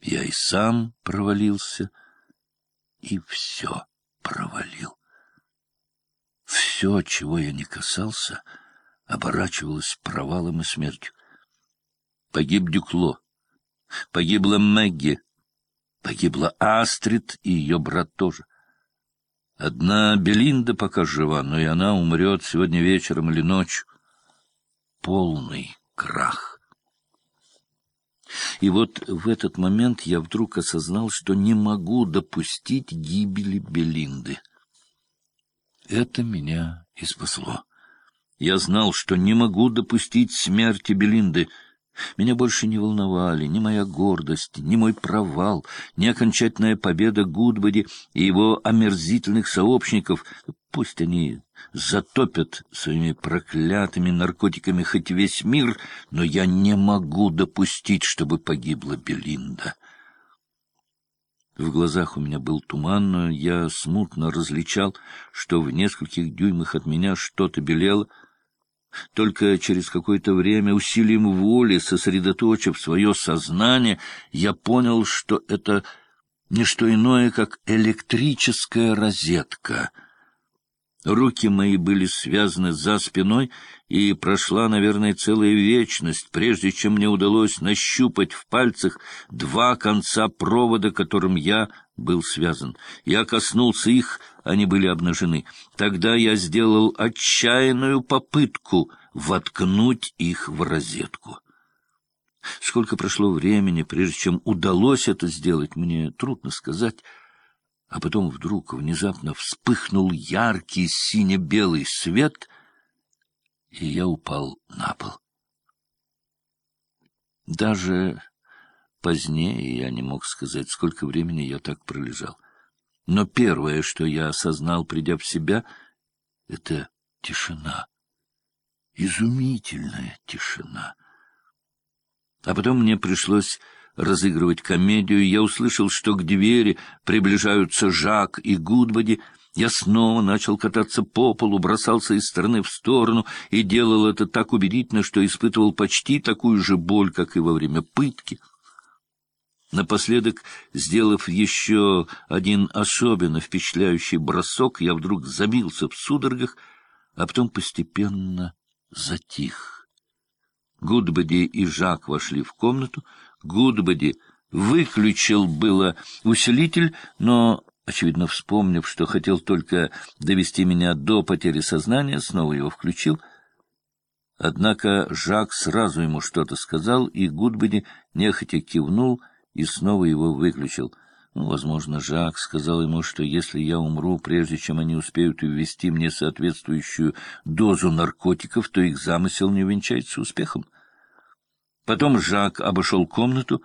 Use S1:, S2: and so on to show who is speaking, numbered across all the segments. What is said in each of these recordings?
S1: Я и сам провалился, и все провалил. Все, чего я не касался, оборачивалось провалом и смертью. Погиб Дюкло, погибла Мэгги, погибла Астрид и ее брат тоже. Одна Белинда пока жива, но и она умрет сегодня вечером или ночью. Полный крах. И вот в этот момент я вдруг осознал, что не могу допустить гибели Белинды. Это меня и спасло. Я знал, что не могу допустить смерти Белинды — меня больше не волновали ни моя гордость, ни мой провал, ни окончательная победа Гудбоди и его омерзительных сообщников. Пусть они затопят своими проклятыми наркотиками хоть весь мир, но я не могу допустить, чтобы погибла Белинда. В глазах у меня был туман, но я смутно различал, что в нескольких дюймах от меня что-то белело — только через какое-то время, усилием воли, сосредоточив свое сознание, я понял, что это не что иное, как электрическая розетка — Руки мои были связаны за спиной, и прошла, наверное, целая вечность, прежде чем мне удалось нащупать в пальцах два конца провода, которым я был связан. Я коснулся их, они были обнажены. Тогда я сделал отчаянную попытку воткнуть их в розетку. Сколько прошло времени, прежде чем удалось это сделать, мне трудно сказать — а потом вдруг внезапно вспыхнул яркий сине-белый свет, и я упал на пол. Даже позднее я не мог сказать, сколько времени я так пролежал. Но первое, что я осознал, придя в себя, — это тишина. Изумительная тишина. А потом мне пришлось разыгрывать комедию, я услышал, что к двери приближаются Жак и Гудбоди. Я снова начал кататься по полу, бросался из стороны в сторону и делал это так убедительно, что испытывал почти такую же боль, как и во время пытки. Напоследок, сделав еще один особенно впечатляющий бросок, я вдруг забился в судорогах, а потом постепенно затих. Гудбоди и Жак вошли в комнату, Гудбоди выключил было усилитель, но, очевидно, вспомнив, что хотел только довести меня до потери сознания, снова его включил. Однако Жак сразу ему что-то сказал, и Гудбоди нехотя кивнул и снова его выключил. Ну, возможно, Жак сказал ему, что если я умру, прежде чем они успеют ввести мне соответствующую дозу наркотиков, то их замысел не увенчается успехом. Потом Жак обошел комнату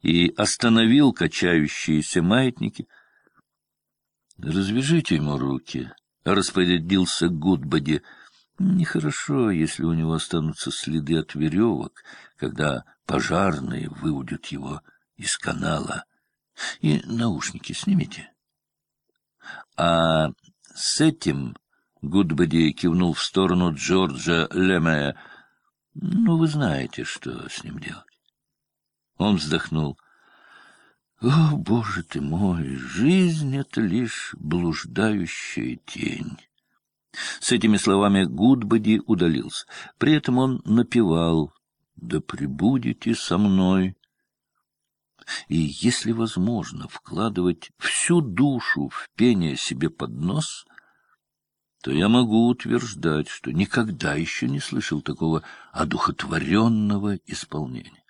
S1: и остановил качающиеся маятники. — Развяжите ему руки, — распорядился Гудбоди. — Нехорошо, если у него останутся следы от веревок, когда пожарные выудят его из канала. И наушники снимите. А с этим Гудбоди кивнул в сторону Джорджа Лемея. Ну, вы знаете, что с ним делать. Он вздохнул. О, боже ты мой, жизнь — это лишь блуждающая тень. С этими словами Гудбоди удалился. При этом он напевал «Да пребудете со мной». И, если возможно, вкладывать всю душу в пение себе под нос — то я могу утверждать, что никогда еще не слышал такого одухотворенного исполнения.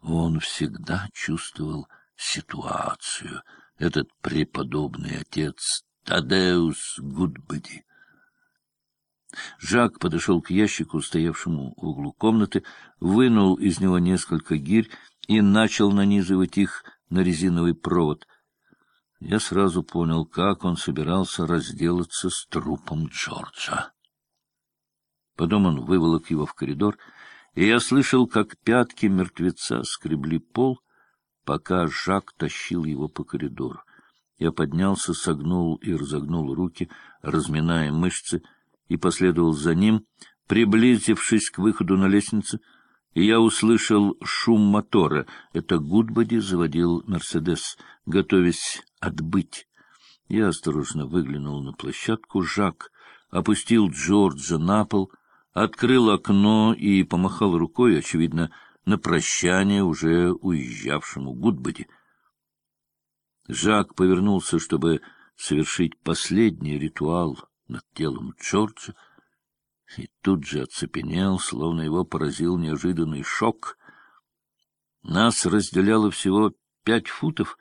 S1: Он всегда чувствовал ситуацию, этот преподобный отец Тадеус Гудбоди. Жак подошел к ящику, стоявшему в углу комнаты, вынул из него несколько гирь и начал нанизывать их на резиновый провод — я сразу понял, как он собирался разделаться с трупом Джорджа. Потом он выволок его в коридор, и я слышал, как пятки мертвеца скребли пол, пока Жак тащил его по коридору. Я поднялся, согнул и разогнул руки, разминая мышцы, и последовал за ним. Приблизившись к выходу на лестницу, и я услышал шум мотора. Это Гудбоди заводил «Мерседес», готовясь отбыть. Я осторожно выглянул на площадку. Жак опустил Джорджа на пол, открыл окно и помахал рукой, очевидно, на прощание уже уезжавшему Гудбоди. Жак повернулся, чтобы совершить последний ритуал над телом Джорджа, и тут же оцепенел, словно его поразил неожиданный шок. Нас разделяло всего пять футов,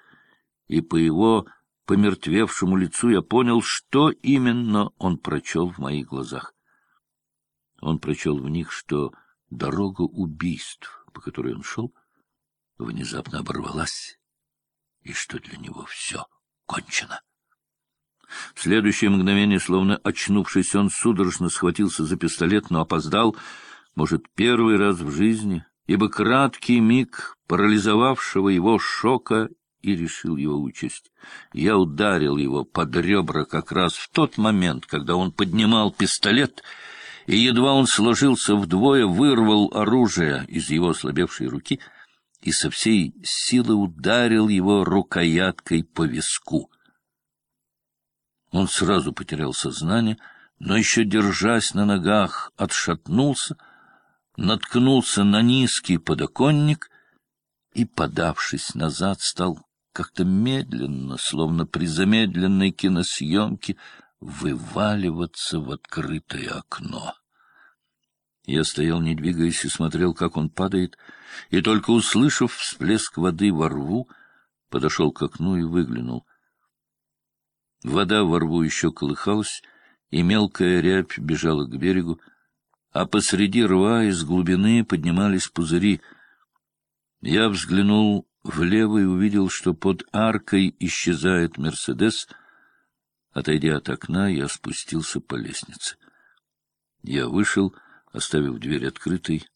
S1: и по его помертвевшему лицу я понял, что именно он прочел в моих глазах. Он прочел в них, что дорога убийств, по которой он шел, внезапно оборвалась, и что для него все кончено. В следующее мгновение, словно очнувшись, он судорожно схватился за пистолет, но опоздал, может, первый раз в жизни, ибо краткий миг парализовавшего его шока и решил его участь. Я ударил его под ребра как раз в тот момент, когда он поднимал пистолет, и едва он сложился вдвое, вырвал оружие из его ослабевшей руки и со всей силы ударил его рукояткой по виску. Он сразу потерял сознание, но еще, держась на ногах, отшатнулся, наткнулся на низкий подоконник и, подавшись назад, стал как-то медленно, словно при замедленной киносъемке, вываливаться в открытое окно. Я стоял, не двигаясь, и смотрел, как он падает, и только услышав всплеск воды во рву, подошел к окну и выглянул. Вода во рву еще колыхалась, и мелкая рябь бежала к берегу, а посреди рва из глубины поднимались пузыри. Я взглянул влево и увидел, что под аркой исчезает «Мерседес». Отойдя от окна, я спустился по лестнице. Я вышел, оставив дверь открытой.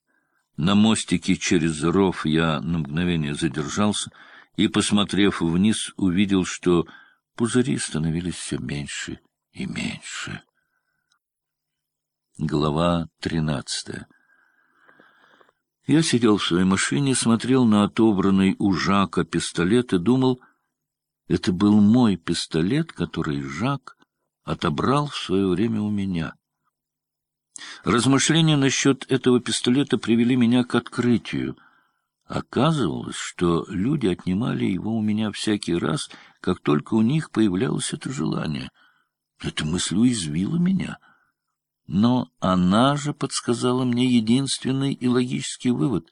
S1: На мостике через ров я на мгновение задержался и, посмотрев вниз, увидел, что Пузыри становились все меньше и меньше. Глава тринадцатая Я сидел в своей машине, смотрел на отобранный у Жака пистолет и думал, это был мой пистолет, который Жак отобрал в свое время у меня. Размышления насчет этого пистолета привели меня к открытию — Оказывалось, что люди отнимали его у меня всякий раз, как только у них появлялось это желание. Эта мысль уязвила меня. Но она же подсказала мне единственный и логический вывод.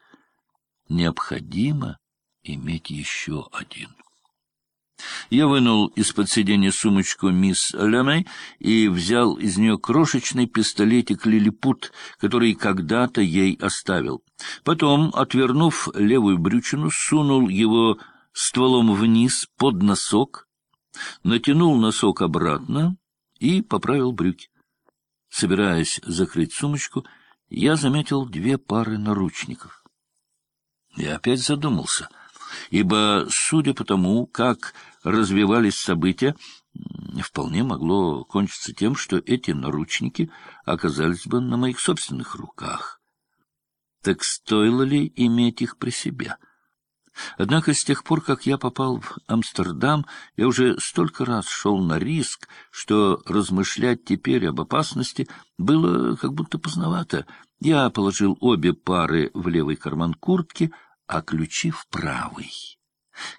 S1: Необходимо иметь еще один. Я вынул из-под сиденья сумочку мисс Лемей и взял из нее крошечный пистолетик «Лилипут», который когда-то ей оставил. Потом, отвернув левую брючину, сунул его стволом вниз под носок, натянул носок обратно и поправил брюки. Собираясь закрыть сумочку, я заметил две пары наручников. Я опять задумался — ибо, судя по тому, как развивались события, вполне могло кончиться тем, что эти наручники оказались бы на моих собственных руках. Так стоило ли иметь их при себе? Однако с тех пор, как я попал в Амстердам, я уже столько раз шел на риск, что размышлять теперь об опасности было как будто поздновато. Я положил обе пары в левый карман куртки — а ключи в правый.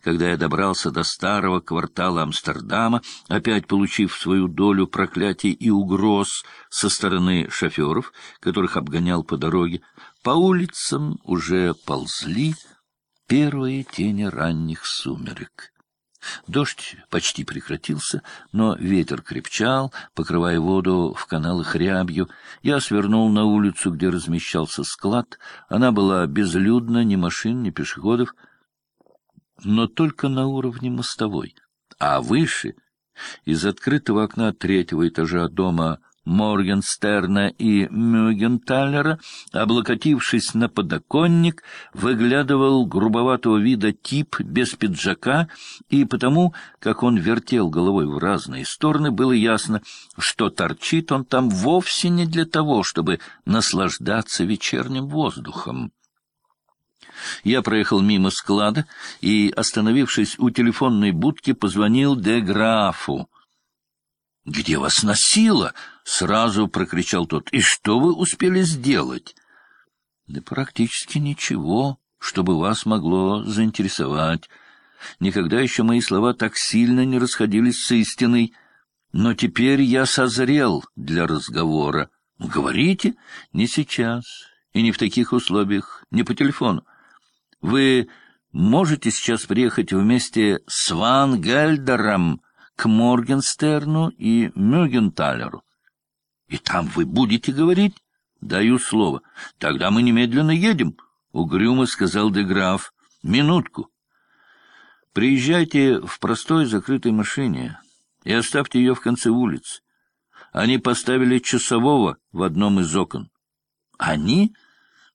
S1: Когда я добрался до старого квартала Амстердама, опять получив свою долю проклятий и угроз со стороны шоферов, которых обгонял по дороге, по улицам уже ползли первые тени ранних сумерек. Дождь почти прекратился, но ветер крепчал, покрывая воду в каналах рябью. Я свернул на улицу, где размещался склад. Она была безлюдна, ни машин, ни пешеходов, но только на уровне мостовой. А выше, из открытого окна третьего этажа дома Моргенстерна и Мюгенталера, облокотившись на подоконник, выглядывал грубоватого вида тип без пиджака, и потому, как он вертел головой в разные стороны, было ясно, что торчит он там вовсе не для того, чтобы наслаждаться вечерним воздухом. Я проехал мимо склада и, остановившись у телефонной будки, позвонил де Графу. — Где вас носило? — сразу прокричал тот. — И что вы успели сделать? — Да практически ничего, чтобы вас могло заинтересовать. Никогда еще мои слова так сильно не расходились с истиной. Но теперь я созрел для разговора. Говорите, не сейчас и не в таких условиях, не по телефону. Вы можете сейчас приехать вместе с Ван Гельдером к Моргенстерну и Мюгенталеру. И там вы будете говорить? Даю слово. Тогда мы немедленно едем, — угрюмо сказал Деграф. Минутку. Приезжайте в простой закрытой машине и оставьте ее в конце улицы. Они поставили часового в одном из окон. Они?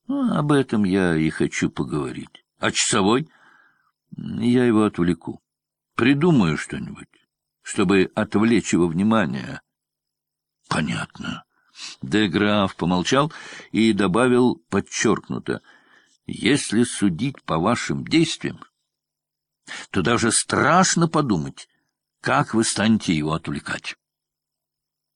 S1: Ну, об этом я и хочу поговорить. А часовой? Я его отвлеку. Придумаю что-нибудь, чтобы отвлечь его внимание. Понятно. Деграф помолчал и добавил подчеркнуто. Если судить по вашим действиям, то даже страшно подумать, как вы станете его отвлекать.